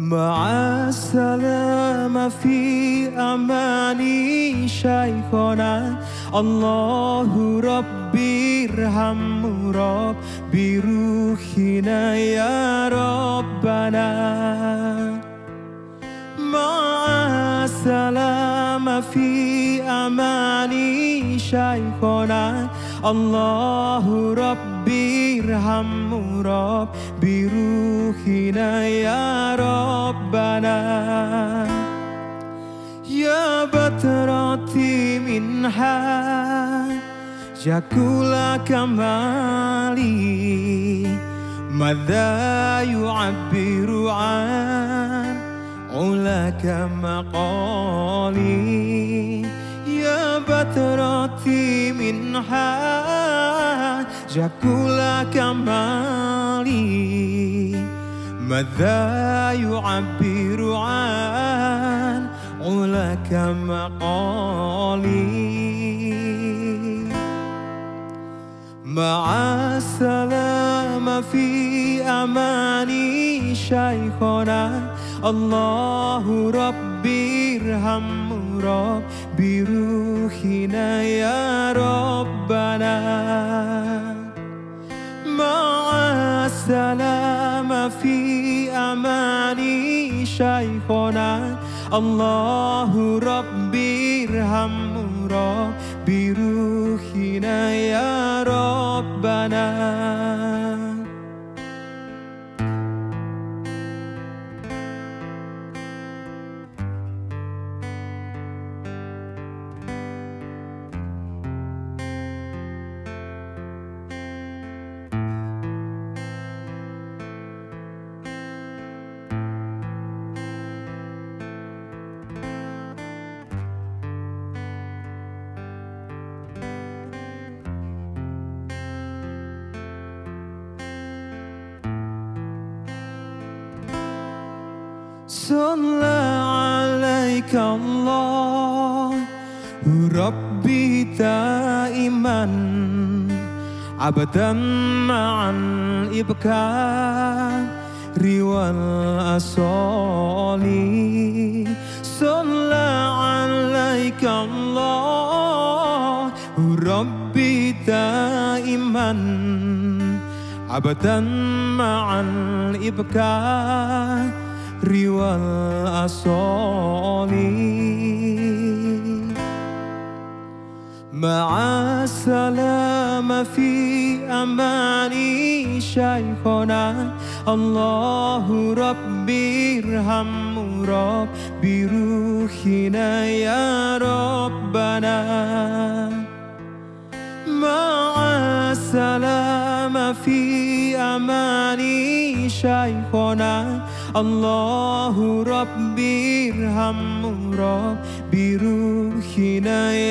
مع السلامة في أماني شيخنا. الله ربي ارحم ربي روحنا يا ربنا. مع السلامة في أماني شيخنا. الله ربي أرحم ربي روحنا يا ربنا. يا بتراتي منها جاكولا كمالي. ماذا يعبر عن علاك مقالي؟ يا بتراتي منها جاكولا كمالي ماذا يعبر عن علاك مقالي مع السلامة في أماني شيخنا الله ربي ارحم ربي روحنا يا ربنا شيخنا الله ربي ارحم ربي صلى عليك الله ربي دائما أبدا مع الإبكار والأصال صلى عليك الله ربي دائما أبدا مع والأصال مع السلامة في أماني شيخنا الله ربي ارحم ربي روحنا يا ربنا. مع السلامة في أماني شيخنا الله ربي ارحم ربي روحنا يا